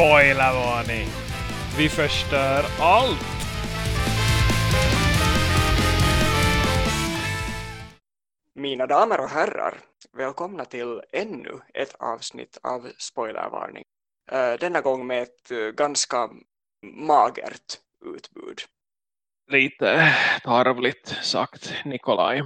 Spoilervarning! Vi förstör allt! Mina damer och herrar, välkomna till ännu ett avsnitt av Spoilervarning. Uh, denna gång med ett uh, ganska magert utbud. Lite tarvligt sagt, Nikolaj.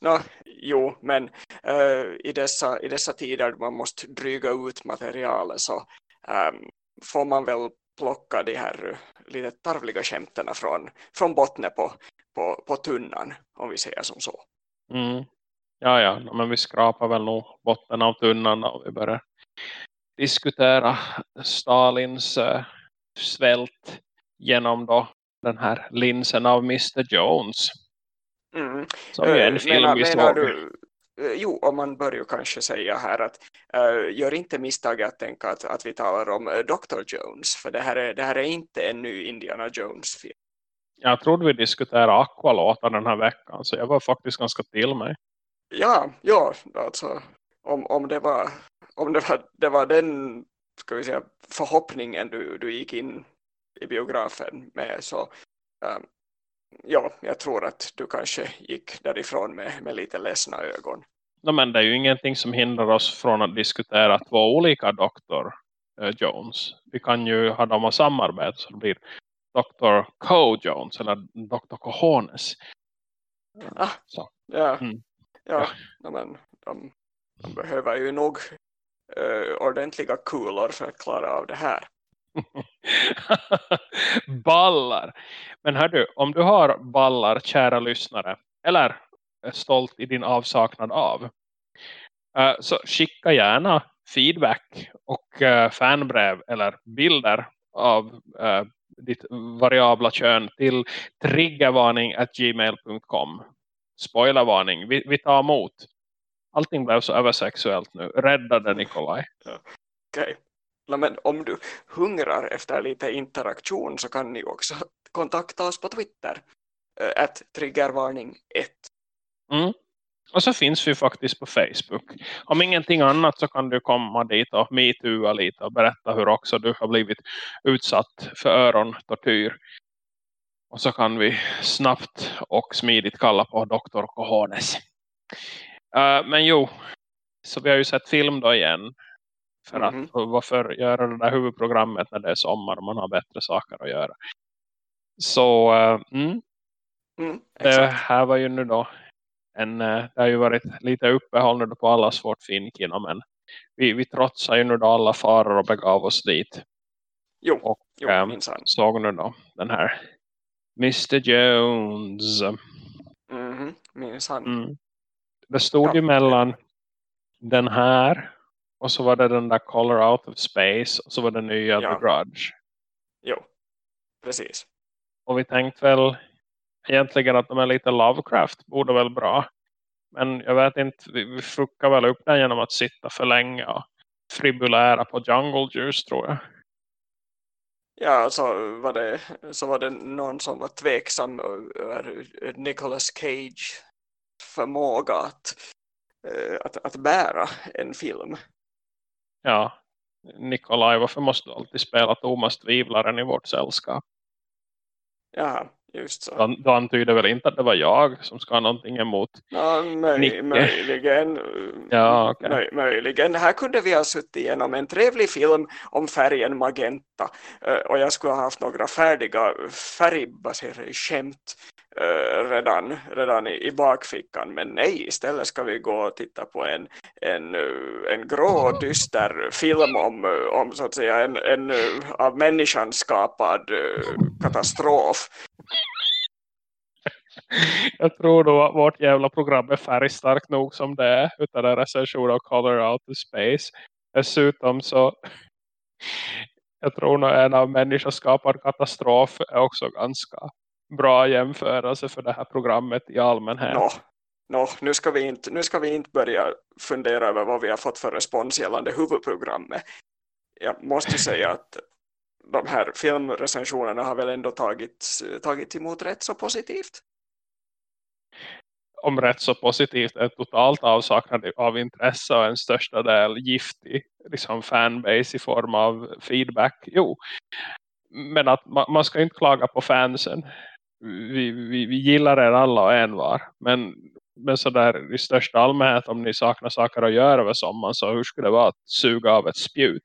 No, jo, men uh, i, dessa, i dessa tider man måste dryga ut materialet så um, får man väl plocka de här lite tarvliga skämten från, från botten på, på, på tunnan, om vi säger som så. Mm. Ja, ja, men vi skrapar väl nog botten av tunnan och vi börjar diskutera Stalins uh, svält genom då den här linsen av Mr. Jones. Mm. Som är en Uh, film menar, vi såg. du, jo, och man ju kanske säga här att uh, gör inte misstaget att tänka att, att vi talar om uh, Dr. Jones, för det här, är, det här är inte en ny Indiana Jones-film. Jag trodde vi diskuterade Aqualåtar den här veckan så jag var faktiskt ganska till mig. Ja, ja, alltså om, om, det, var, om det, var, det var den ska vi säga, förhoppningen du, du gick in i biografen med så um, ja, jag tror att du kanske gick därifrån med, med lite ledsna ögon. No, men det är ju ingenting som hindrar oss från att diskutera två olika Dr. eh, Jones. Vi kan ju ha dem att samarbeta så det blir Dr. Co Jones eller Dr. Cojones. Ah. Så. Ja, Mm. ja, Ja. ja. men de, de behöver ju nog uh, ordentliga kulor för att klara av det här. ballar. Men hör du, om du har ballar, kära lyssnare, eller är stolt i din avsaknad av, eh, så skicka gärna feedback och eh, fanbrev eller bilder av eh, ditt variabla kön till triggervarning.gmail.com Spoilervarning, vi, vi tar emot. Allting blev så översexuellt nu. Räddade Nikolaj. Okej. Ja, men om du hungrar efter lite interaktion så kan ni också kontakta oss på Twitter. Eh, Att triggervarning 1. Mm. Och så finns vi faktiskt på Facebook. Om ingenting annat så kan du komma dit och metooa lite och berätta hur också du har blivit utsatt för örontortyr. Och så kan vi snabbt och smidigt kalla på Dr. Cojones. Uh, eh, men jo, så vi har ju sett film då igen. För Mhm. att varför göra det där huvudprogrammet när det är sommar och man har bättre saker att göra. Så uh, mm, Mm, det här var ju nu då en, eh, det har ju varit lite uppehåll nu på allas vårt finkino men vi, vi trotsar ju nu då alla faror och begav oss dit Jo, och jo ehm, minsann. såg nu då den här Mr. Jones Mhm, minsann. mm. det stod Ja. ju mellan den här och så var det den där Color Out of Space och så var det nya Ja. The Grudge Jo, precis. och vi tänkte väl egentligen att de är lite Lovecraft borde väl bra men jag vet inte, vi, vi fuckar väl upp den genom att sitta för länge och fribulära på Jungle Juice tror jag. Ja, så var, det, så var det någon som var tveksam över Nicolas Cage förmåga att, eh, att, att bära en film. Ja, Nikolaj, varför måste du alltid spela Thomas Tvivlaren i vårt sällskap? Ja, just så. Du, du antyder väl inte att det var jag som ska ha någonting emot? Ja, möj, Nicke. möjligen. Ja, okej. möj, möjligen. Här kunde vi ha suttit igenom en trevlig film om färgen magenta. Eh, och jag skulle ha haft några färdiga färgbaserade skämt eh, redan, redan i, i bakfickan. Men nej, istället ska vi gå och titta på en, en, eh, en grå, dyster film om, eh, om så att säga en, en eh, av människan skapad eh, katastrof. Jag tror då att vårt jävla program är färgstarkt nog som det är. Utan en recension av Color Out of Space. Dessutom så jag tror nog en av människoskapad katastrof är också ganska bra jämförelse för det här programmet i allmänhet. Nå, nå, nu, ska vi inte, nu ska vi inte börja fundera över vad vi har fått för respons gällande huvudprogrammet. Jag måste säga att de här filmrecensionerna har väl ändå tagit, tagit emot rätt så positivt. om rätt så positivt är totalt avsaknad av intresse och en största del giftig liksom fanbase i form av feedback. Jo, men att man, man ska inte klaga på fansen. Vi, vi, vi gillar er alla och en var. Men, men sådär i största allmänhet om ni saknar saker att göra över sommaren så hur skulle det vara att suga av ett spjut?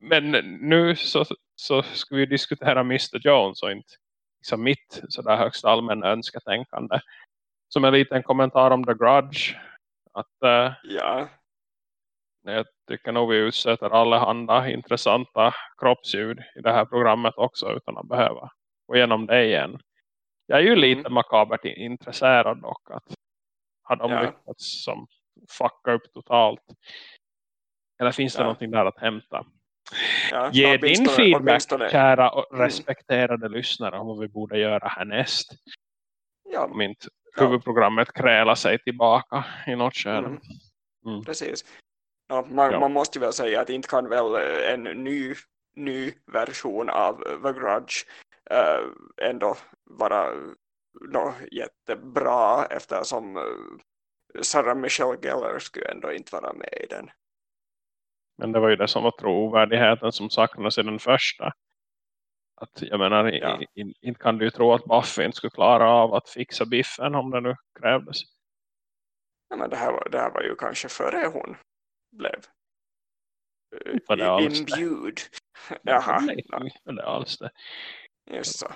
Men nu så, så ska vi diskutera Mr. Jones och inte liksom mitt sådär högst allmänna önsketänkande. Som en liten kommentar om The Grudge. Att, uh, ja. Jag tycker nog vi utsätter alla handa intressanta kroppsljud i det här programmet också utan att behöva gå igenom det igen. Jag är ju mm. lite makabert intresserad dock att har de ja. lyckats som fucka upp totalt. Eller finns det ja. någonting där att hämta? Ja, Ge din feedback, kära och mm. respekterade mm. lyssnare, om vad vi borde göra härnäst. Ja. Om inte huvudprogrammet ja. krälar sig tillbaka i något skede. Mm. Mm. Precis. Ja, man, ja. man måste väl säga att inte kan väl en ny, ny version av The Grudge ändå vara no, jättebra eftersom äh, Sarah Michelle Gellar skulle ändå inte vara med i den. Men det var ju det som var trovärdigheten som saknades i den första. Att jag menar, ja. inte kan du ju tro att Buffy inte skulle klara av att fixa biffen om det nu krävdes. Ja, men det här var, det här var ju kanske före hon blev det alls imbued. Jaha. Nej, var det alls det. Just så.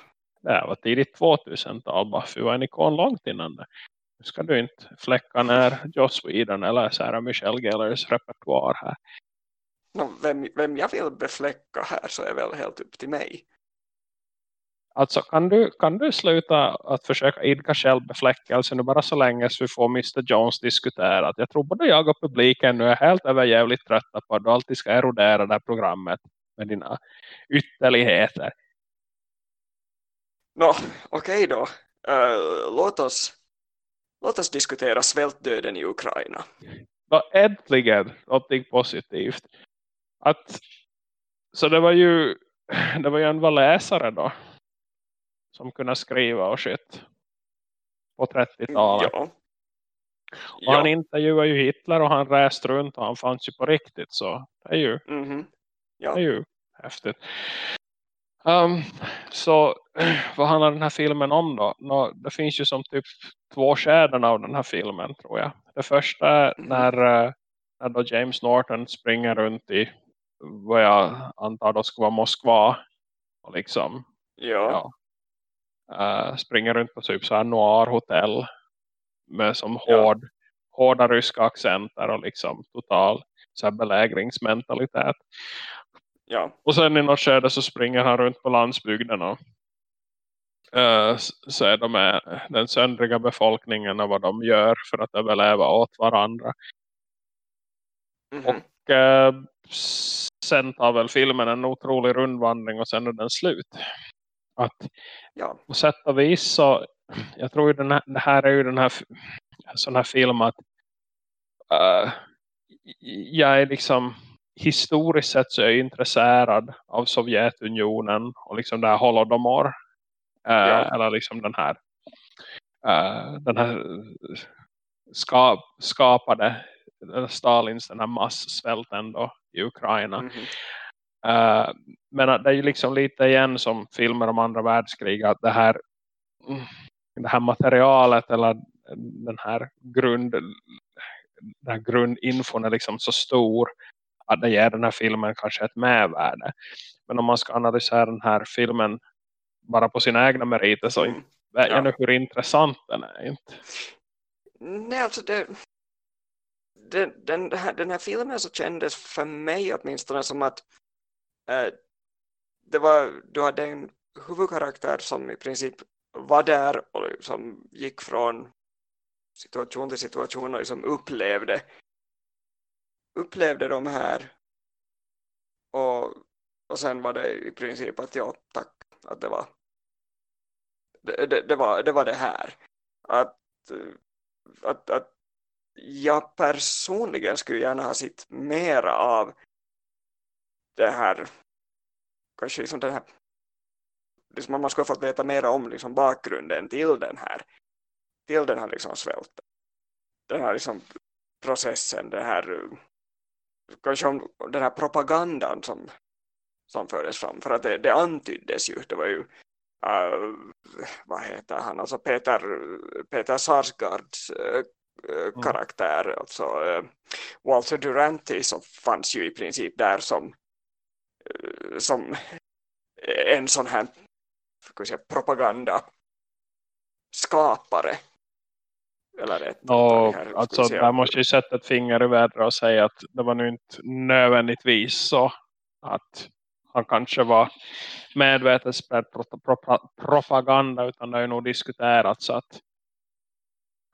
Det var tidigt 2000-tal. Buffy var en ikon långt innan det. Nu ska du inte fläcka ner Joss Whedon eller Sarah Michelle Gellers repertoar här vem, vem jag vill befläcka här så är väl helt upp till mig. Alltså kan du, kan du sluta att försöka idka självbefläckelse nu bara så länge så vi får Mr. Jones diskuterat. Jag tror både jag och publiken nu är helt överjävligt trötta på att du alltid ska erodera det här programmet med dina ytterligheter. Nå, okej okay då. Uh, låt, oss, låt oss diskutera svältdöden i Ukraina. Ja, äntligen någonting positivt att så det var ju det var ju en läsare då som kunde skriva och shit på 30-talet. Ja. Och ja. han intervjuade ju Hitler och han reste runt och han fanns ju på riktigt så det är ju, mm -hmm. ja. det är ju häftigt. Um, så vad handlar den här filmen om då? Nå, det finns ju som typ två skäden av den här filmen tror jag. Det första är mm när, eh, när då James Norton springer runt i vad jag antar då ska vara Moskva och liksom ja. ja uh, springer runt på typ så här noir hotell med som hård, ja. hårda ryska accenter och liksom total så här belägringsmentalitet. Ja. Och sen i något skede så springer han runt på landsbygden och uh, så är de med den söndriga befolkningen och vad de gör för att överleva åt varandra. Mm -hmm. Och uh, sen tar väl filmen en otrolig rundvandring och sen är den slut. Att ja. på sätt och vis så jag tror ju den här, det här är ju den här sån här film att uh, jag är liksom historiskt sett så är jag intresserad av Sovjetunionen och liksom det här Holodomor uh, ja. eller liksom den här uh, den här skap, skapade Stalins den här massvälten då i Ukraina. Mm -hmm. uh, men det är ju liksom lite igen som filmer om andra världskrig att det här, det här materialet eller den här grund den här grundinfon är liksom så stor att det ger den här filmen kanske ett medvärde. Men om man ska analysera den här filmen bara på sina egna meriter så mm. vet jag ja. hur intressant den är inte. Nej, alltså det, den, den, här, den här filmen så kändes för mig åtminstone som att äh, det var, du hade en huvudkaraktär som i princip var där och som gick från situation till situation och liksom upplevde upplevde de här och, och sen var det i princip att ja, tack att det var det, det, det var, det var det här att, att, att jag personligen skulle gärna ha sett mera av det här kanske liksom den här liksom man skulle ha fått veta mer om liksom bakgrunden till den här till den här liksom svälten. Den här liksom processen, det här kanske om den här propagandan som, som fördes fram. För att det, det antyddes ju, det var ju uh, vad heter han, alltså Peter, Peter Sarsgaards uh, mm. karaktär, alltså uh, Walter Duranty som fanns ju i princip där som, som en sån här säga, propaganda skapare eller och, här, alltså, där måste ju sätta ett finger i vädret och säga att det var nu inte nödvändigtvis så att han kanske var medvetet spred propaganda utan det har ju nog diskuterats att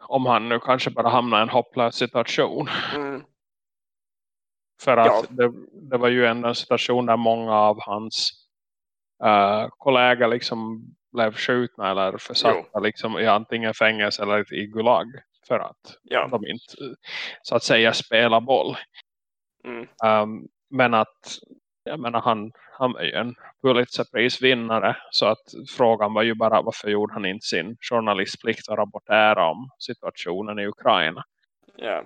om han nu kanske bara hamnar i en hopplös situation. Mm. För att ja. det, det, var ju ändå en situation där många av hans uh, kollegor liksom blev skjutna eller försatta liksom, i antingen fängelse eller i gulag för att ja. de inte så att säga spelar boll. Mm. Um, men att jag menar, han, han är ju en Pulitzerprisvinnare så att frågan var ju bara varför gjorde han inte sin journalistplikt att rapportera om situationen i Ukraina. Ja.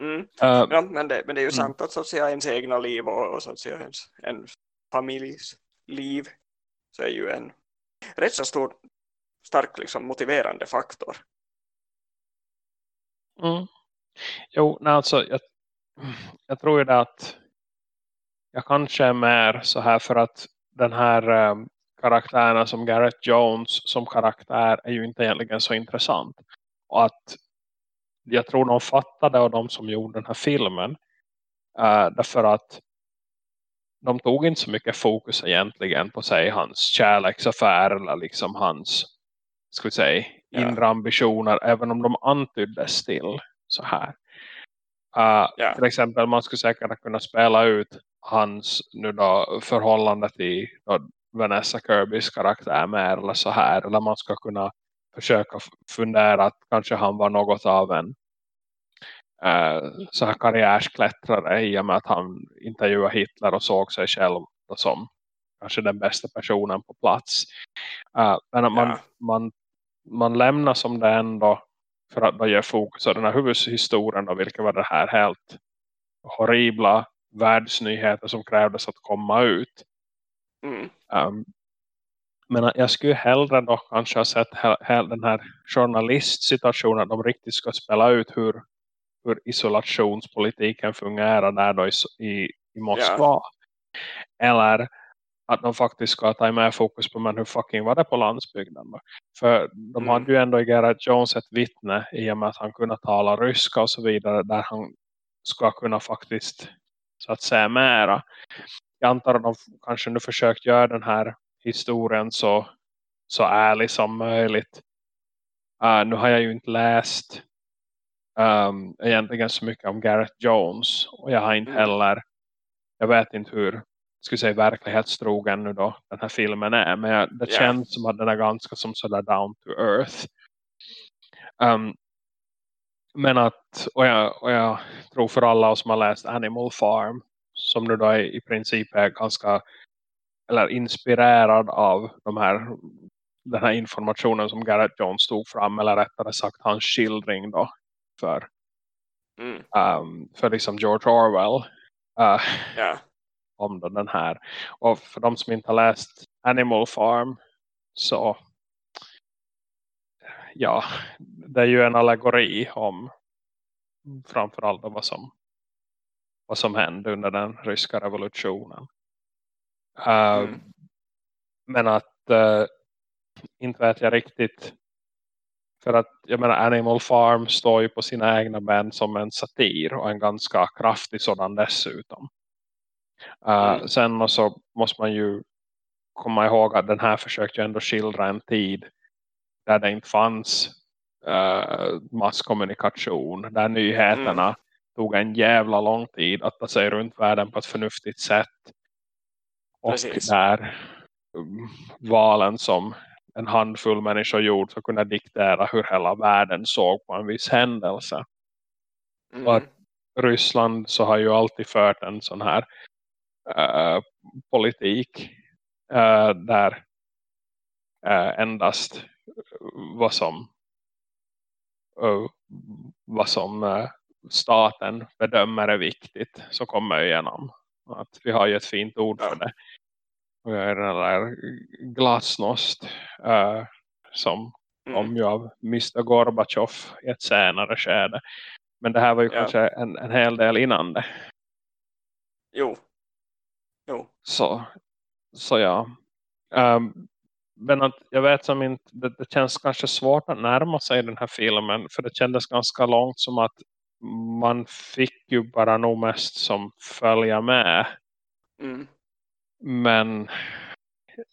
Mm. Uh, ja, men, det, men det är ju mm. sant att, så att säga, ens egna liv och, och så att säga, ens, en familjs liv så är ju en rätt så stor stark liksom, motiverande faktor. Mm. Jo, nej, alltså jag, jag tror ju det att jag kanske är mer så här för att den här ehm, um, karaktären som Garrett Jones som karaktär är ju inte egentligen så intressant. Och att jag tror de fattade och de som gjorde den här filmen uh, därför att de tog inte så mycket fokus egentligen på sig hans kärleksaffär eller liksom hans vi säga, inre ja. ambitioner även om de antyddes till så här. Uh, ja. Till exempel man skulle säkert kunna spela ut hans nu då förhållande till då Vanessa Kirbys karaktär mer eller så här. Eller man ska kunna försöka fundera att kanske han var något av en uh, så här karriärsklättrare i och med att han intervjuade Hitler och såg sig själv som kanske den bästa personen på plats. Uh, men att man, ja. man, man lämnar som det ändå för att då ge fokus på den här huvudhistorien då, vilket var det här helt horribla världsnyheter som krävdes att komma ut. Mm. Um, men jag skulle hellre då kanske ha sett den här journalistsituationen de riktigt ska spela ut hur, hur isolationspolitiken fungerar där då i, i, i Moskva. Yeah. Eller att de faktiskt ska ta med fokus på men hur fucking var det på landsbygden då? För de mm. hade ju ändå i Garrett Jones ett vittne i och med att han kunde tala ryska och så vidare där han ska kunna faktiskt så att säga mera. Jag antar att de kanske nu försökt göra den här historien så, så ärlig som möjligt. Uh, nu har jag ju inte läst um, egentligen så mycket om Gareth Jones och jag har inte mm. heller jag vet inte hur skulle säga verklighetstrogen nu då den här filmen är men jag, det yeah. känns som att den är ganska som sådär down to earth um, men att, och jag, och jag tror för alla som har läst Animal Farm som nu då är, i princip är ganska eller inspirerad av de här den här informationen som Garrett Jones tog fram eller rättare sagt hans skildring då för mm. um, för liksom George Orwell uh, äh, yeah. om den här och för de som inte har läst Animal Farm så ja, det är ju en allegori om framförallt vad som vad som hände under den ryska revolutionen. Uh, mm. Men att uh, inte vet jag riktigt för att jag menar Animal Farm står ju på sina egna ben som en satir och en ganska kraftig sådan dessutom. Uh, mm. Sen så måste man ju komma ihåg att den här försökte ju ändå skildra en tid där det inte fanns uh, masskommunikation, där nyheterna mm. tog en jävla lång tid att ta sig runt världen på ett förnuftigt sätt. Och Precis. där um, valen som en handfull människor gjort för att kunna diktera hur hela världen såg på en viss händelse. Mm. Och att Ryssland så har ju alltid fört en sån här uh, politik uh, där uh, endast vad som vad som staten bedömer är viktigt så kommer igenom. Att vi har ju ett fint ord för det. Och jag är den där glasnost uh, som mm. kom ju av Mr. Gorbachev i ett senare skede. Men det här var ju ja. kanske en, en hel del innan det. Jo. Jo. Så, så ja. Um, men att jag vet som inte, det, det, känns kanske svårt att närma sig den här filmen. För det kändes ganska långt som att man fick ju bara nog mest som följa med. Mm. Men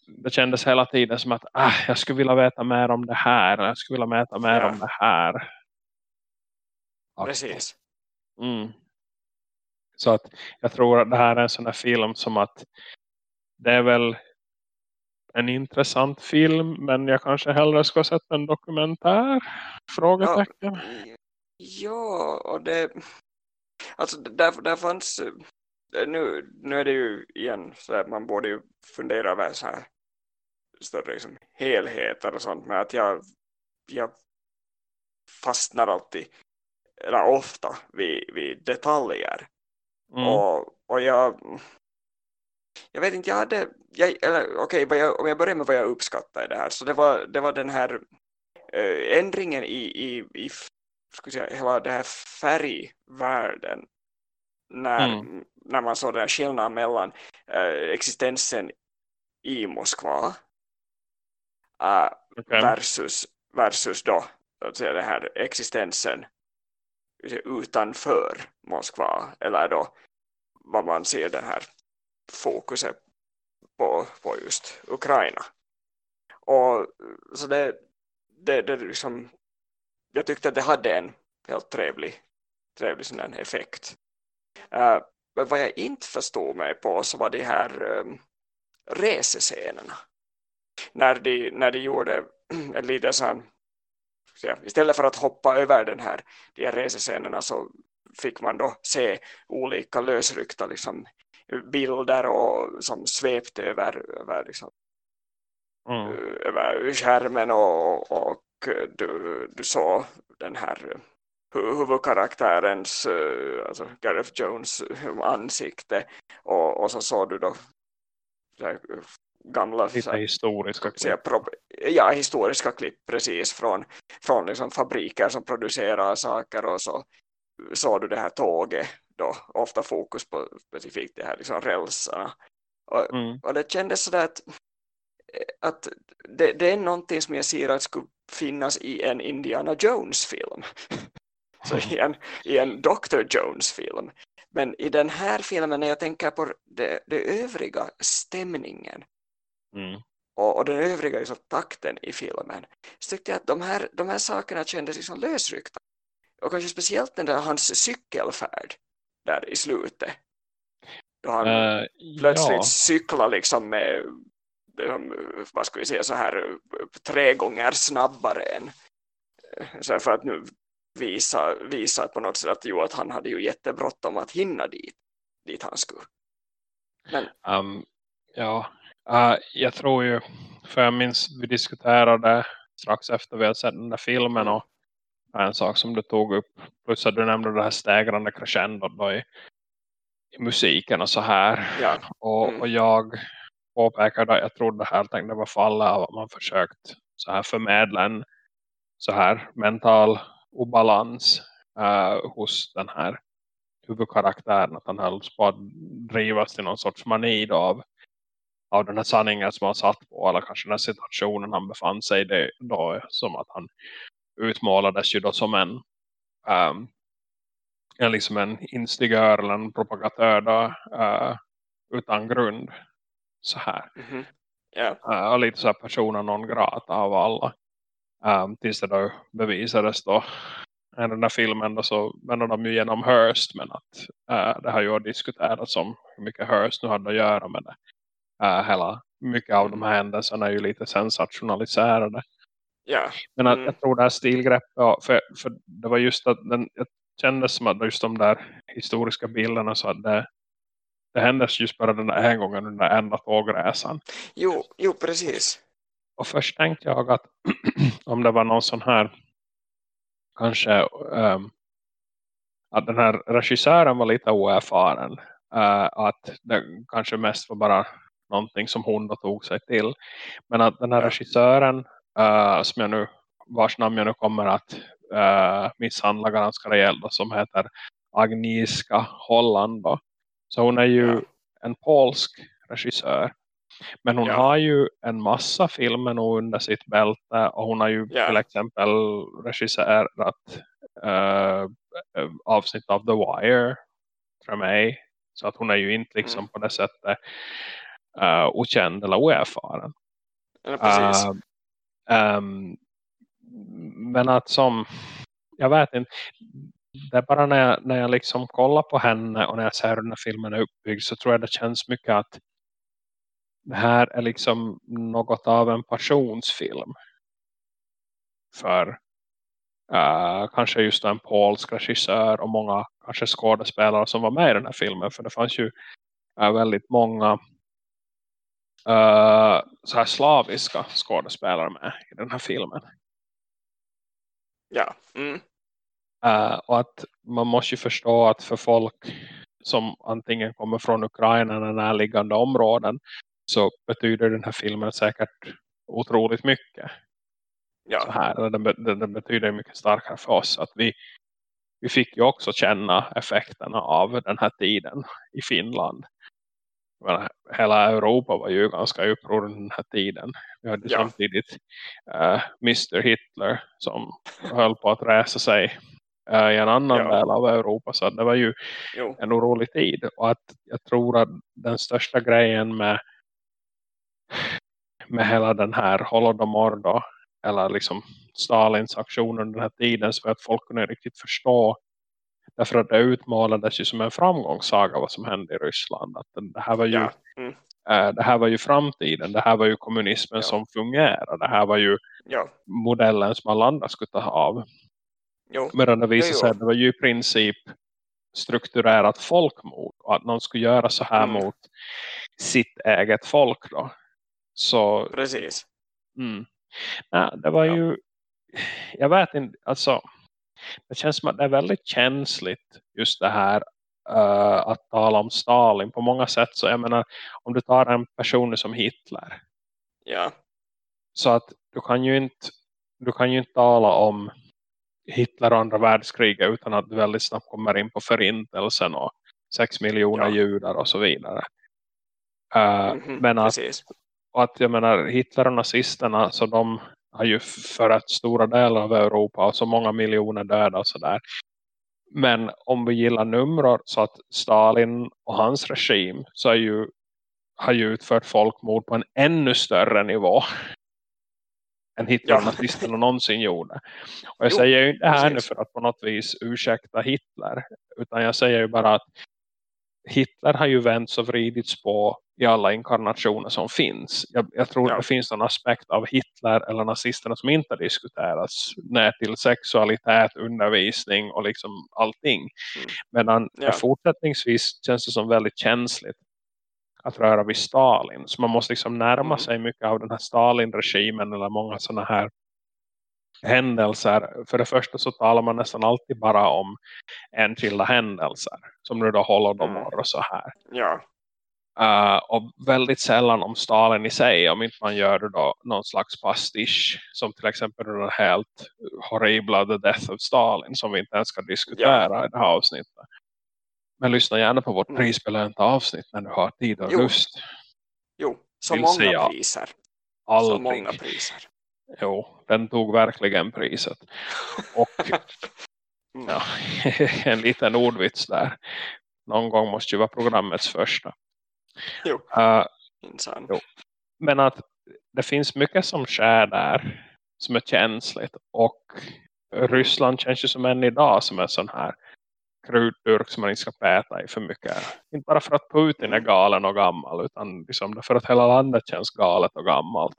det kändes hela tiden som att ah, jag skulle vilja veta mer om det här. Jag skulle vilja veta mer ja. om det här. Precis. Mm. Så att jag tror att det här är en sån här film som att det är väl en intressant film men jag kanske hellre ska sätta en dokumentär? Frågetecken. Ja, ja och det alltså där, där fanns nu, nu är det ju igen så att man borde ju fundera över så här större liksom, helheter och sånt men att jag, jag fastnar alltid eller ofta vid, vid detaljer mm. och, och jag jag vet inte, jag hade jag, eller okej, okay, om jag börjar med vad jag uppskattar i det här så det var, det var den här äh, ändringen i, i, i ska säga, hela det här färgvärlden när, mm. när man såg den här skillnaden mellan äh, existensen i Moskva äh, eh, okay. versus, versus då att säga, den här existensen utanför Moskva eller då vad man ser den här fokuset på, på just Ukraina. Och så det, det, det liksom, jag tyckte att det hade en helt trevlig, trevlig sån effekt. Uh, men vad jag inte förstod mig på så var de här um, resescenerna. När de, när de gjorde en liten sån istället för att hoppa över den här, de här resescenerna så fick man då se olika lösryckta liksom, bilder och, som svepte över, över, liksom, mm. över skärmen och, och du, du såg den här huvudkaraktärens alltså Gareth Jones ansikte och, och så såg du då gamla så här, historiska klipp. ja, historiska klipp precis från, från liksom fabriker som producerar saker och så såg du det här tåget då ofta fokus på specifikt det här liksom rälsarna. Och, mm. och det kändes sådär att, att det, det, är någonting som jag ser att skulle finnas i en Indiana Jones-film. Så i en, i en Dr. Jones-film. Men i den här filmen när jag tänker på det, det övriga stämningen mm. och, och den övriga liksom, takten i filmen så tyckte jag att de här, de här sakerna kändes liksom lösryckta. Och kanske speciellt den där hans cykelfärd där i slutet. Då han uh, plötsligt ja. cyklar liksom med vad ska vi säga så här tre gånger snabbare än så för att nu visa, visa på något sätt att, jo, att han hade ju jättebråttom att hinna dit, dit han skulle. Men... Um, ja, uh, jag tror ju för jag minns vi diskuterade strax efter vi hade sett den där filmen och en sak som du tog upp. Plus att du nämnde det här stägrande crescendo då i, i musiken och så här. Ja. Och, mm. och jag påpekade att jag trodde helt enkelt det var fallet av att man försökt så här förmedla en så här mental obalans uh, hos den här huvudkaraktären. Att han hölls på att drivas till någon sorts mani av, av den här sanningen som han satt på. Eller kanske den här situationen han befann sig i då. Som att han utmålades ju då som en, um, en, liksom en instigör eller en propagatör då, uh, utan grund så här. Mm -hmm. yeah. uh, och lite så här persona non grata av alla. Um, tills det då bevisades då i den där filmen då så vände de ju genom Hearst men att uh, det har ju diskuterats om hur mycket Hearst nu hade att göra med det. Uh, hela, mycket av de här händelserna är ju lite sensationaliserade. Ja. Men att, mm. jag tror det här stilgreppet, ja, för, för det var just att den, jag kände som att just de där historiska bilderna så att det, det händes just bara den där en gången den där enda tågresan. Jo, jo, precis. Och först tänkte jag att om det var någon sån här kanske um, att den här regissören var lite oerfaren. Uh, att det kanske mest var bara någonting som hon då tog sig till. Men att den här regissören uh, som jag nu, vars namn jag nu kommer att uh, misshandla ganska rejält som heter Agnieszka Holland. Då. Så hon är ju en polsk regissör. Men hon ja. har ju en massa filmer under sitt bälte. Och hon har ju ja. till exempel regisserat uh, avsnitt av The Wire för mig. Så att hon är ju inte liksom mm. på det sättet uh, okänd eller oerfaren. Ja. Uh, um, men att som jag vet inte det är bara när jag, när jag liksom kollar på henne och när jag ser hur den här filmen är uppbyggd så tror jag det känns mycket att här är liksom något av en passionsfilm för uh, kanske just en polsk regissör och många kanske skådespelare som var med i den här filmen för det fanns ju uh, väldigt många uh, så här slaviska skådespelare med i den här filmen. Ja. Mm. Och att man måste ju förstå att för folk som antingen kommer från Ukraina eller närliggande områden så betyder den här filmen säkert otroligt mycket. Ja. Så här, den, den, betyder mycket starkare för oss att vi, vi fick ju också känna effekterna av den här tiden i Finland. Men hela Europa var ju ganska uppror den här tiden. Vi hade ja. samtidigt uh, eh, Mr. Hitler som höll på att resa sig uh, i en annan ja. del av Europa. Så det var ju jo. en orolig tid. Och att jag tror att den största grejen med med hela den här Holodomor då, eller liksom Stalins aktion under den här tiden så att folk kunde riktigt förstå därför att det utmålades ju som en framgångssaga vad som hände i Ryssland att det här var ju ja. mm. äh, det här var ju framtiden, det här var ju kommunismen ja. som fungerar, det här var ju ja. modellen som alla andra skulle ta av jo. medan det visade sig att det var ju i princip strukturerat folkmord och att någon skulle göra så här mm. mot sitt eget folk då så, Precis. Mm. Nej, det var ja. ju jag vet inte, alltså det känns som att det är väldigt känsligt just det här uh, att tala om Stalin på många sätt. Så jag menar, om du tar en person som Hitler. Ja. Så att du kan ju inte du kan ju inte tala om Hitler och andra världskriget utan att du väldigt snabbt kommer in på förintelsen och sex miljoner ja. judar och så vidare. Uh, mm -hmm, men att, precis. Och att jag menar Hitler och nazisterna så de har ju förrätt stora delar av Europa och så många miljoner döda och sådär. Men om vi gillar nummer så att Stalin och hans regim så är ju, har ju utfört folkmord på en ännu större nivå än Hitler och nazisterna någonsin gjorde. Och jag jo, säger ju inte här nu för att på något vis ursäkta Hitler. Utan jag säger ju bara att Hitler har ju vänts och vridits på i alla inkarnationer som finns. Jag, jag tror ja. det finns en aspekt av Hitler eller nazisterna som inte diskuteras när till sexualitet, undervisning och liksom allting. Mm. Medan ja. fortsättningsvis känns det som väldigt känsligt att röra vid Stalin. Så man måste liksom närma mm. sig mycket av den här Stalin-regimen eller många sådana här händelser. För det första så talar man nästan alltid bara om enskilda händelser. Som nu då Holodomor mm. och så här. Ja. Uh, och väldigt sällan om Stalin i sig. Om inte man gör då någon slags pastisch. Som till exempel den helt horribla The Death of Stalin. Som vi inte ens ska diskutera ja. i det här avsnittet. Men lyssna gärna på vårt mm. prisbelönta avsnitt när du har tid och jo. lust. Jo, så Vill många priser. Aldrig. Så många priser. Jo, den tog verkligen priset. Och mm. ja, en liten ordvits där. Någon gång måste ju vara programmets första. Jo, uh, jo. Men att det finns mycket som sker där som är känsligt. Och Ryssland känns ju som en idag som är sån här krutdurk som man inte ska päta i för mycket. Inte bara för att Putin är galen och gammal utan liksom för att hela landet känns galet och gammalt.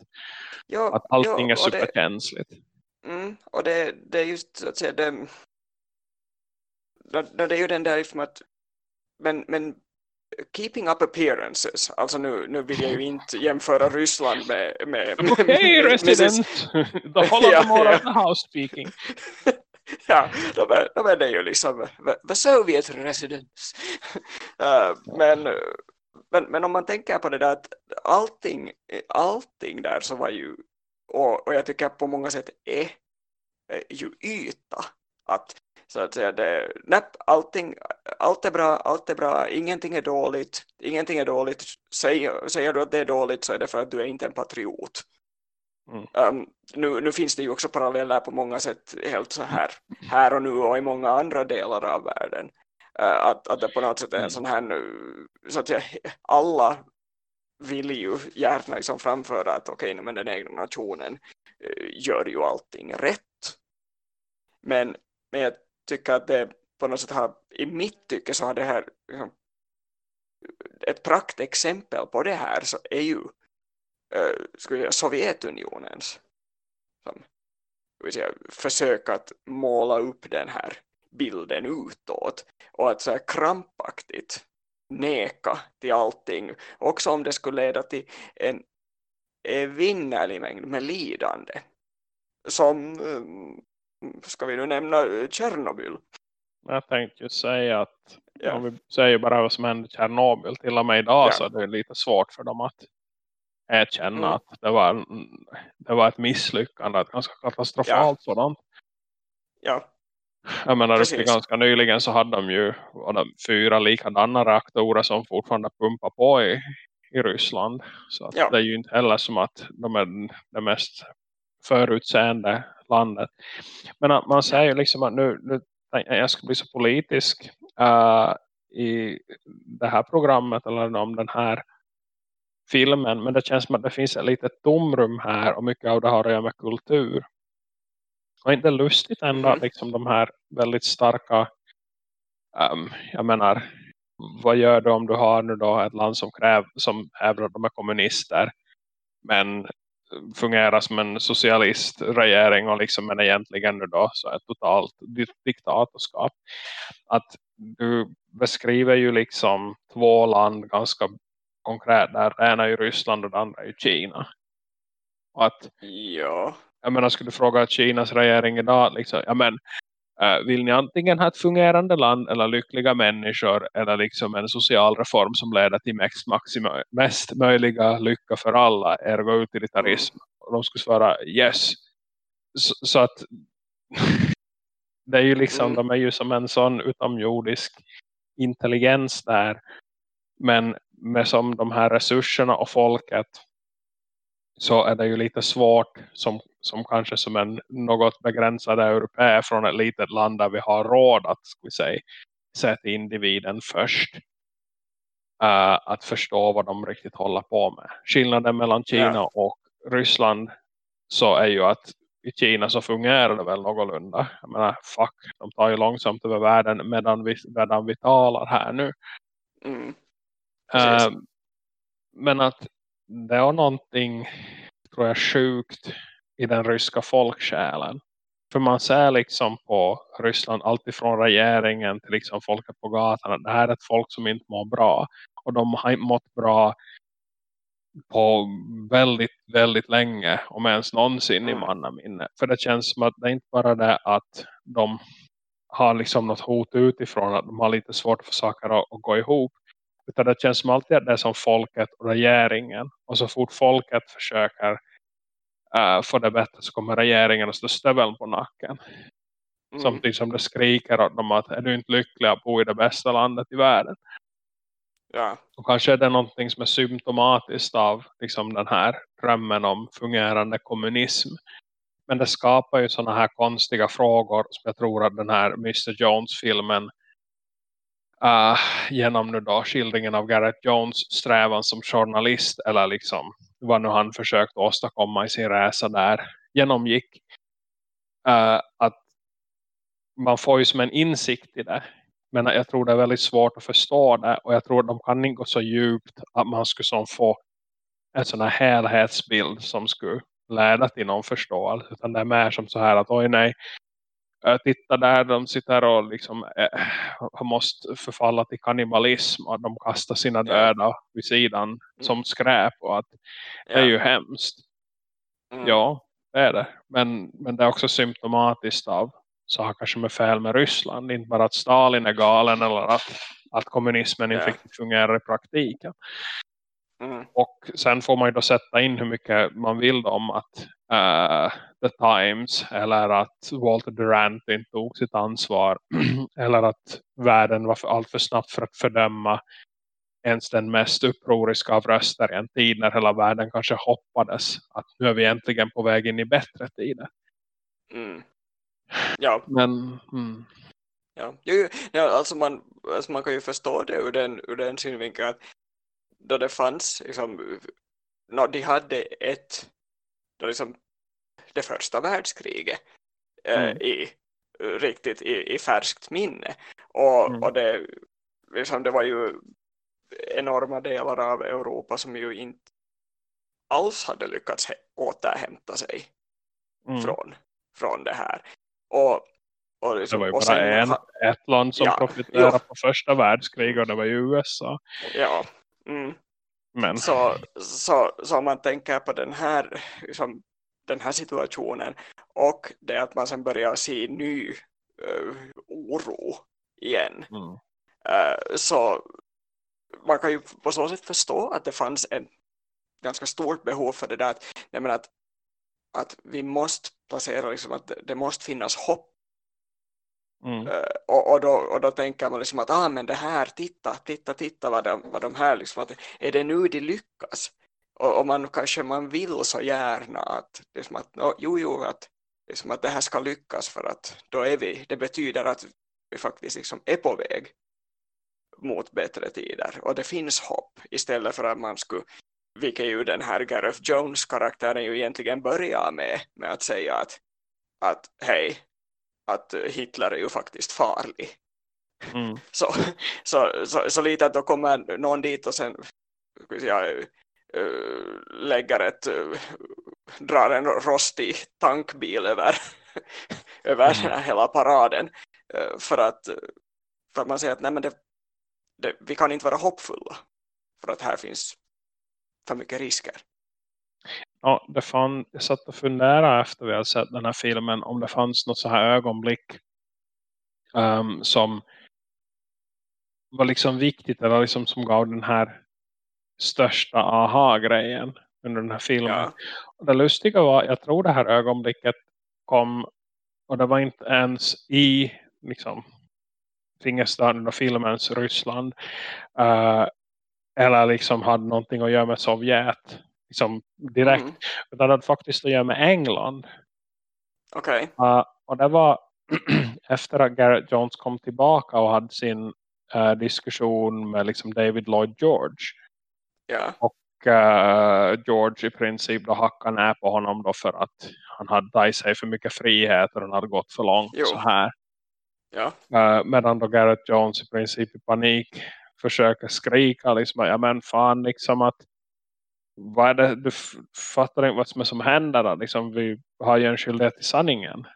Jo, att allting jo, är superkänsligt. Det, mm, och det, det är just så att säga det, det, det är ju den där liksom att men, men keeping up appearances. Alltså nu, nu vill jag ju inte jämföra Ryssland med... med, med Okej, okay, resident! the Holodomor ja, ja. of the house speaking. ja, de är, de är det ju liksom the Soviet residence. uh, men, men, men om man tänker på det där att allting, allting där så var ju och, och jag tycker på många sätt är, är ju yta att så att säga det, nepp, allting, allt är bra, allt är bra, ingenting är dåligt, ingenting är dåligt, säger, säger du att det är dåligt så är det för att du är inte en patriot. Mm. Um, nu, nu finns det ju också paralleller på många sätt helt så här, här och nu och i många andra delar av världen. Uh, att, att det på något sätt är en mm. sån här nu, så att jag, alla vill ju gärna liksom framföra att okej, okay, men den egna nationen uh, gör ju allting rätt. Men, men jag tycker att det på något sätt har, i mitt tycke så har det här liksom, ett praktexempel på det här så är ju äh, skulle jag, Sovjetunionens som, säga, försök att måla upp den här bilden utåt och att så här krampaktigt neka till allting också om det skulle leda till en vinnerlig mängd med lidande som ska vi nu nämna Tjernobyl jag tänkte ju säga att ja. om vi säger bara vad som hände i Tjernobyl till och med idag ja. så är det lite svårt för dem att erkänna mm. att det var, det var ett misslyckande, ett ganska katastrofalt ja. sådant. Ja. Jag menar, Precis. ganska nyligen så hade de ju de fyra likadana reaktorer som fortfarande pumpar på i, i Ryssland. Så ja. det är ju inte heller som att de är det mest förutseende landet. Men att man säger liksom att nu, nu jag ska bli så politisk uh, i det här programmet eller om den här filmen. Men det känns som att det finns ett litet tomrum här och mycket av det har att göra med kultur. Och inte lustigt ändå mm. liksom de här väldigt starka um, jag menar vad gör du om du har nu då ett land som kräver som hävdar att de är kommunister men fungerar som en socialistregering och liksom men egentligen nu då så ett totalt diktatorskap. Att du beskriver ju liksom två land ganska konkret där. Det ena är ju Ryssland och det andra är ju Kina. Och att, ja. Jag menar, skulle du fråga Kinas regering idag liksom, ja men Uh, vill ni antingen ha ett fungerande land eller lyckliga människor eller liksom en social reform som leder till mest, maxima, mest möjliga lycka för alla, ergo utilitarism. Och de skulle svara yes. Så, så att det är ju liksom, mm. de är ju som en sån utomjordisk intelligens där. Men med som de här resurserna och folket så är det ju lite svårt som, som kanske som en något begränsad europé från ett litet land där vi har råd att vi säga, sätta individen först. Uh, att förstå vad de riktigt håller på med. Skillnaden mellan Kina ja. och Ryssland så är ju att i Kina så fungerar det väl någorlunda. Jag menar, fuck, de tar ju långsamt över världen medan vi, medan vi talar här nu. Mm. Uh, men att det är någonting tror jag sjukt i den ryska folksjälen. För man ser liksom på Ryssland alltifrån regeringen till liksom folket på gatan att det här är ett folk som inte mår bra. Och de har inte mått bra på väldigt, väldigt länge om ens någonsin i mm. mannaminne. För det känns som att det är inte bara det att de har liksom något hot utifrån att de har lite svårt för saker att, att gå ihop. Utan det känns som alltid att det är som folket och regeringen. Och så fort folket försöker uh, få det bättre så kommer regeringen att stå stöveln på nacken. Mm. Samtidigt som det skriker åt dem att är du inte lycklig att bo i det bästa landet i världen. Ja. Och kanske är det någonting som är symptomatiskt av liksom den här drömmen om fungerande kommunism. Men det skapar ju sådana här konstiga frågor som jag tror att den här Mr. Jones-filmen uh, genom nu då skildringen av Gareth Jones strävan som journalist eller liksom vad nu han försökt åstadkomma i sin resa där genomgick uh, att man får ju som en insikt i det. Men jag tror det är väldigt svårt att förstå det och jag tror de kan inte gå så djupt att man skulle som få en sån här helhetsbild som skulle leda till någon förståelse. Utan det är mer som så här att oj nej titta där de sitter och liksom äh, måste förfalla till kannibalism och de kastar sina döda vid sidan mm. som skräp och att det är ju hemskt. Mm. Ja, det är det. Men, men det är också symptomatiskt av saker som är fel med Ryssland. Inte bara att Stalin är galen eller att, att kommunismen inte riktigt fungerar i praktiken. Mm. Och sen får man ju då sätta in hur mycket man vill om att uh, The Times eller att Walter Durant inte tog sitt ansvar eller att världen var för, allt för snabbt för att fördöma ens den mest upproriska av röster i en tid när hela världen kanske hoppades att nu är vi äntligen på väg in i bättre tider. Mm. Ja. Men, mm. Ja, jo, ja alltså, man, alltså man kan ju förstå det ur den, ur den synvinkeln att då det fanns liksom, no, de hade ett då liksom det första världskriget eh, mm. i riktigt i, i färskt minne och, mm. och det, liksom, det var ju enorma delar av Europa som ju inte alls hade lyckats återhämta sig mm. från, från det här och, och liksom, det var ju bara sen, en, ett land som ja, profiterade jo. på första världskriget och det var ju USA ja mm. Men. Så, så, så om man tänker på den här, liksom, den här situationen och det att man sen börjar se ny uh, oro igen mm. uh, så man kan ju på så sätt förstå att det fanns en ganska stort behov för det där att, nej att, att vi måste placera liksom att det måste finnas hopp Mm. Eh, och, och, då, och då tänker man liksom att ah, men det här, titta, titta, titta vad de, vad de här liksom, att, är det nu de lyckas? Och, och man kanske man vill så gärna att, liksom att no, jo, jo, att, liksom att det här ska lyckas för att då är vi, det betyder att vi faktiskt liksom är på väg mot bättre tider och det finns hopp istället för att man skulle vilket ju den här Gareth Jones karaktären ju egentligen börjar med med att säga att, att hej, att Hitler är ju faktiskt farlig. Mm. Så, så, så, så, lite att då kommer någon dit och sen ja, lägger ett drar en rostig tankbil över, över mm. hela paraden för att, för att man säger att nej, men det, det, vi kan inte vara hoppfulla för att här finns för mycket risker. Ja, det fann, jag satt och funderade efter vi hade sett den här filmen om det fanns något så här ögonblick um, som var liksom viktigt eller liksom som gav den här största aha-grejen under den här filmen. Ja. Och det lustiga var, jag tror det här ögonblicket kom och det var inte ens i liksom fingerstaden och filmens Ryssland uh, eller liksom hade någonting att göra med Sovjet liksom direkt. Mm. Utan det hade faktiskt att göra med England. Okej. Okay. Uh, och det var efter att Garrett Jones kom tillbaka och hade sin uh, diskussion med liksom David Lloyd George. Ja. Och uh, George i princip då hackade ner på honom då för att han hade tagit sig för mycket frihet och han hade gått för långt jo. så här. Ja. Uh, medan då Garrett Jones i princip i panik försöker skrika liksom, ja men fan liksom att vad är det, du fattar inte vad som är som händer då? Liksom, vi har ju en skyldighet till sanningen.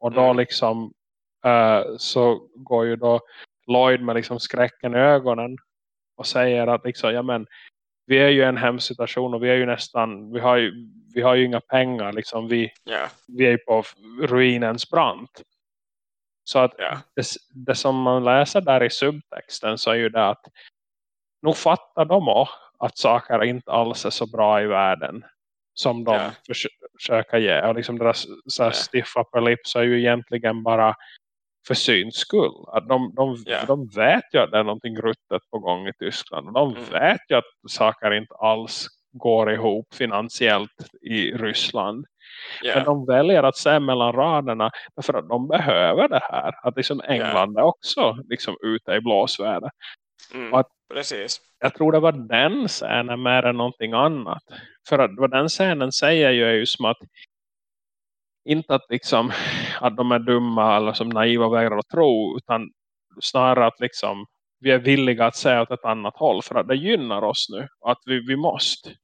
Och då mm. liksom uh, så går ju då Lloyd med liksom skräcken i ögonen och säger att liksom, ja men vi är ju i en hemsk situation och vi är ju nästan, vi har ju, vi har ju inga pengar liksom, vi, yeah. vi är ju på ruinens brant. Så att yeah. det, det, som man läser där i subtexten så är ju det att nog fattar de också att saker inte alls är så bra i världen som de yeah. försöker ge. Och liksom deras så här, yeah. stiffa lips är ju egentligen bara för syns skull. Att de, de, yeah. de vet ju att det är någonting ruttet på gång i Tyskland. Och de mm. vet ju att saker inte alls går ihop finansiellt i Ryssland. Yeah. Men de väljer att se mellan raderna för att de behöver det här. Att liksom England yeah. är också liksom ute i blåsväder. Mm, att, precis. Jag tror det var den scenen mer än någonting annat. För att vad den scenen säger ju är ju som att inte att liksom att de är dumma eller som naiva och vägrar att tro utan snarare att liksom vi är villiga att säga åt ett annat håll för att det gynnar oss nu och att vi, vi måste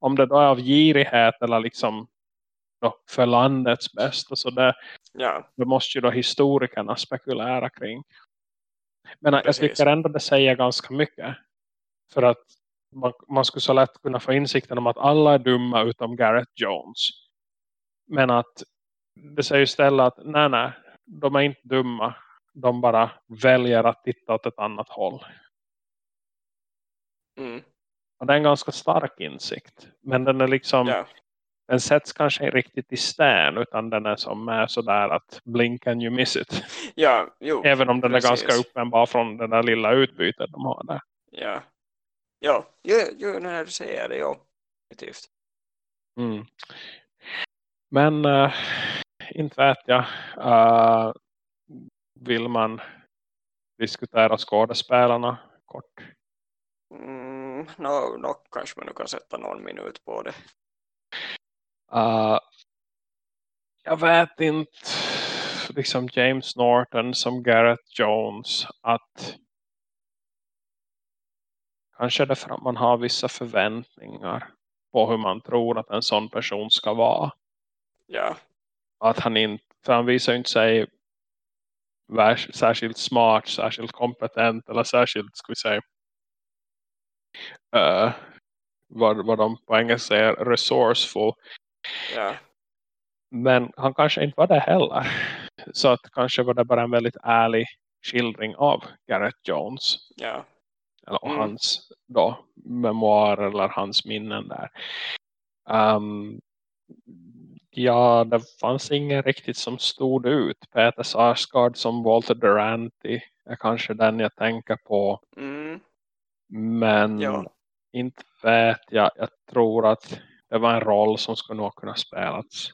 om det då är av girighet eller liksom för landets bästa så det, ja. det måste ju då historikerna spekulera kring men Precis. jag tycker ändå det säger ganska mycket. För att man, man skulle så lätt kunna få insikten om att alla är dumma utom Gareth Jones. Men att det säger istället att nej nej, de är inte dumma. De bara väljer att titta åt ett annat håll. Mm. Och det är en ganska stark insikt. Men den är liksom Ja. Den sätts kanske inte riktigt i sten utan den är som är sådär att blink and you miss it. Ja, jo. Även om den precis. är ganska uppenbar från den där lilla utbytet de har där. Ja. Ja, jo, jo, när du säger det, ja. Definitivt. Mm. Men äh, inte vet jag. Äh, vill man diskutera skådespelarna kort? Mm, no, no, kanske man nu kan sätta någon minut på det. Uh, jag vet inte liksom James Norton som Gareth Jones att kanske det för att man har vissa förväntningar på hur man tror att en sån person ska vara. Ja, Att han inte, för han visar ju inte sig särskilt smart, särskilt kompetent eller särskilt, ska vi säga uh, vad, vad de på engelska säger resourceful. Ja, Men han kanske inte var det heller. Så att kanske var det bara en väldigt ärlig skildring av Gareth Jones. ja, Eller Mm. hans då, memoarer eller hans minnen där. Um, ja, det fanns ingen riktigt som stod ut. Peter Sarsgaard som Walter Duranty är kanske den jag tänker på. mm, Men Ja. inte vet jag. Jag tror att det var en roll som skulle nog kunna spelats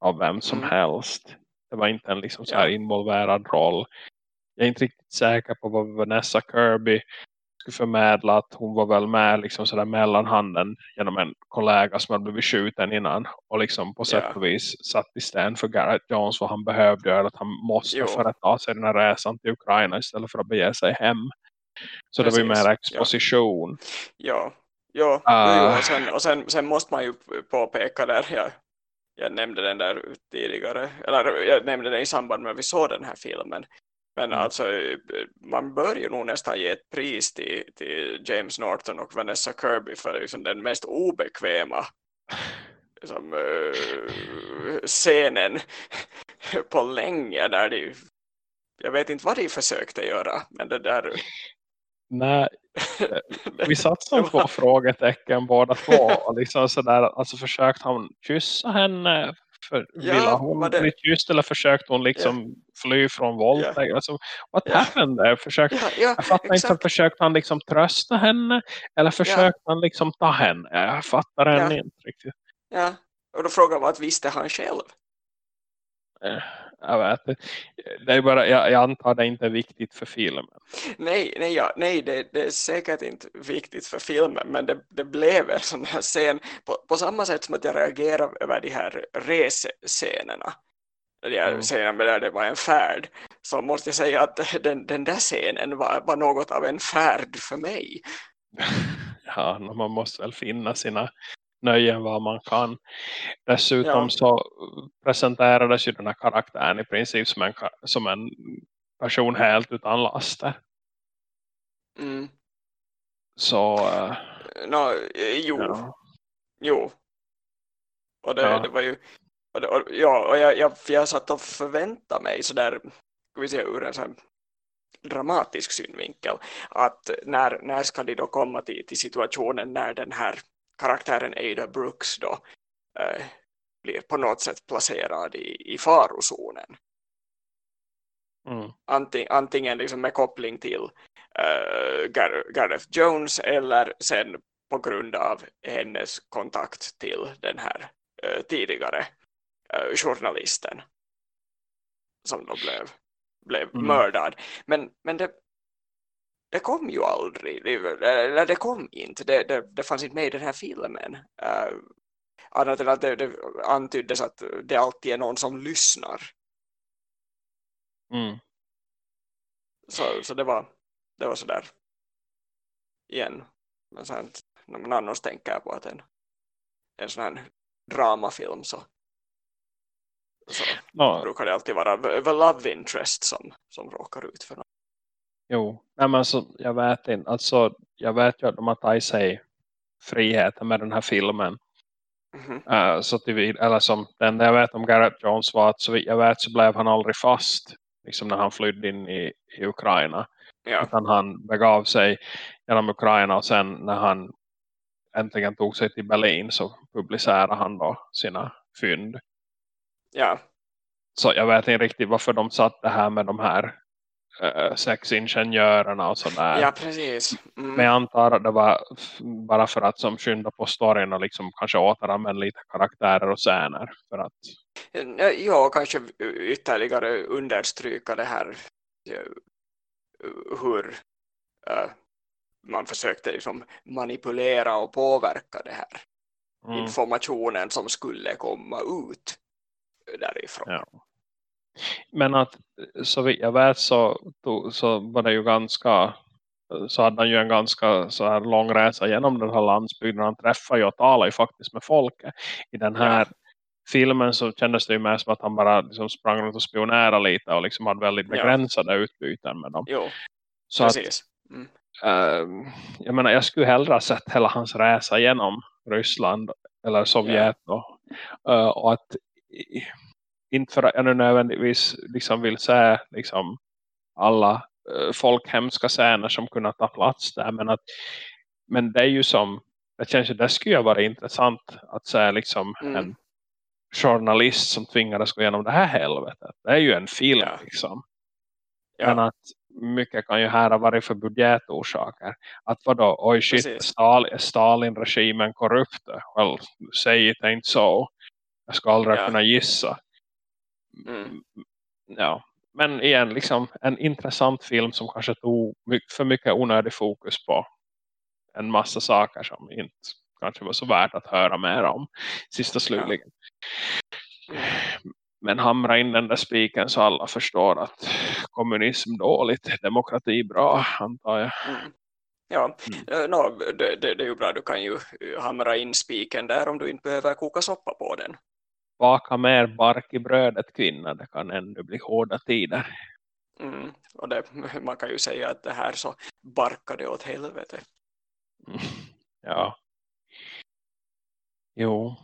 av vem som Mm. helst. Det var inte en liksom så här involverad roll. Jag är inte riktigt säker på vad Vanessa Kirby skulle förmedla att hon var väl med liksom sådär mellanhanden genom en kollega som hade blivit skjuten innan och liksom på sätt och vis satt i sten för Garrett Jones vad han behövde göra att han måste Jo. företa sig den här resan till Ukraina istället för att bege sig hem. Så det var ju Precis, mer exposition. ja, ja, Ah. jo, jo, och, sen, och sen, sen måste man ju påpeka där, jag, jag nämnde den där tidigare, eller jag nämnde den i samband med att vi såg den här filmen, men Mm. alltså man bör ju nog nästan ge ett pris till, till James Norton och Vanessa Kirby för liksom den mest obekväma liksom, eh, scenen på länge där de jag vet inte vad de försökte göra men det där Nej, vi satt som två var- frågetecken båda två. Och liksom sådär, alltså försökte han kyssa henne? För, Ja, ville hon var det- bli kysst eller försökte hon liksom fly från våldtäkt? Alltså, what Ja. happened there? Försökte, ja, ja, jag fattar inte, exakt. försökte han liksom trösta henne? Eller försökte han liksom ta henne? Jag fattar Ja. inte riktigt. Ja. Och då frågar man att visste han själv? Jag vet. Det är bara, jag, jag antar det inte är viktigt för filmen. Nej, nej, ja, nej det, det är säkert inte viktigt för filmen men det, det blev en sån här scen på, på samma sätt som att jag reagerar över de här resescenerna. De här Mm. scenerna där det var en färd så måste jag säga att den, den där scenen var, var något av en färd för mig. ja, man måste väl finna sina nöjen vad man kan. Dessutom Ja. så presenterades ju den här karaktären i princip som en, som en person helt utan laster. Mm. Så uh, Nå, eh, jo, ja. jo. Och det, Ja. det var ju och det, och, ja, och jag, jag, jag satt och förväntade mig sådär, ska vi säga ur en sån dramatisk synvinkel, att när, när ska de då komma till, till situationen när den här karaktären Ada Brooks då eh, blir på något sätt placerad i, i farozonen. mm, Anting, antingen liksom med koppling till uh, Gar Gareth Jones eller sen på grund av hennes kontakt till den här eh, tidigare eh, journalisten som då blev, blev Mm. mördad. Men, men det, det kom ju aldrig, det, eller det kom inte, det, det, det fanns inte med i den här filmen. Uh, annat än att det, det antyddes att det alltid är någon som lyssnar. mm. Så, så det var det var sådär igen. Men sen när man annars tänker på att en, en sån här dramafilm så, så No, brukar det alltid vara the the love interest som, som råkar ut för något. Jo, Nej, men så, jag vet inte. Alltså, jag vet ju att de har tagit sig friheten med den här filmen. Mhm. Eh, så till, eller som den jag vet om Garrett Jones var att så jag vet så blev han aldrig fast liksom när han flydde in i, i Ukraina. Ja, Utan han begav sig genom Ukraina och sen när han äntligen tog sig till Berlin så publicerade han då sina fynd. ja, Så jag vet inte riktigt varför de satt det här med de här uh, sexingenjörerna och sådär. ja precis. Mm. Men jag antar att det var bara för att som skynda på storyn och liksom kanske återanvända lite karaktärer och scener. För att, Ja, kanske ytterligare understryka det här hur eh, man försökte liksom manipulera och påverka det här mm, informationen som skulle komma ut därifrån. Ja. Men att så vitt jag vet så, så var det ju ganska så hade han ju en ganska så här lång resa genom den här landsbygden. Han träffade ju och talade ju faktiskt med folket. I den här filmen så kändes det ju mer som att han bara liksom sprang runt och spionerade lite och liksom hade väldigt Ja. begränsade utbyten med dem. Jo, Så att, precis. Mm. eh, jag menar, jag skulle hellre ha sett hela hans resa genom Ryssland eller Sovjet då. Eh, och att inte för att jag nu nödvändigtvis liksom vill se liksom alla uh, folkhemska scener som kunde ta plats där men att men det är ju som det känns ju det skulle ju vara intressant att se liksom Mm. en journalist som tvingades gå igenom det här helvetet. Det är ju en film Ja. liksom. Ja, Men att mycket kan ju här ha varit för budgetorsaker. Att vadå, oj shit, Precis. Stal, Stalin-regimen korrupt? Well, säg det inte så. Jag ska aldrig Ja. kunna gissa. Mm. Ja. Men igen, liksom en intressant film som kanske tog för mycket onödig fokus på en massa saker som inte kanske var så värt att höra mer om. Sista slutligen. Mm. Men hamra in den där spiken så alla förstår att kommunism dåligt, demokrati bra, antar jag. Mm. Ja, eh, nå, det, det, det är ju bra. Du kan ju hamra in spiken där om du inte behöver koka soppa på den. Baka mer bark i brödet kvinna, det kan ännu bli hårda tider. Mm. Och det, man kan ju säga att det här så barkade åt helvete. Mm. Ja. Jo,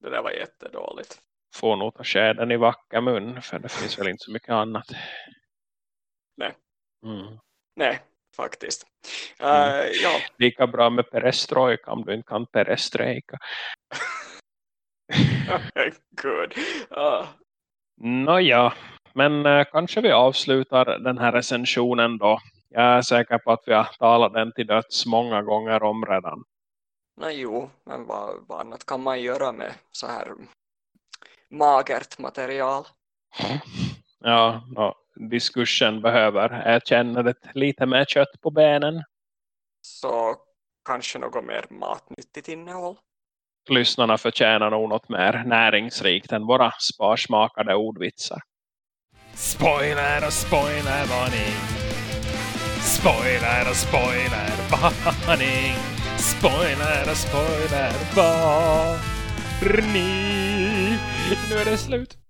Det där var jättedåligt. får nog ta skäden i vacker mun för det finns väl inte så mycket annat. Nej. Mm. Nej, faktiskt. Eh, ja, Lika bra med perestrojka om du inte kan perestrejka. good. Uh, Nåja, men eh, kanske vi avslutar den här recensionen då. Jag är säker på att vi har talat den till döds många gånger om redan. nej, jo, men vad, vad annat kan man göra med så här magert material? Ja, no, diskursen behöver erkänna det lite mer kött på benen. Så kanske något mer matnyttigt innehåll. Lyssnarna förtjänar nog något mer näringsrikt än våra sparsmakade ordvitsar. Spoiler och spoilervarning. Spoiler och spoilervarning. Spoiler och spoiler varning. Nu är det slut.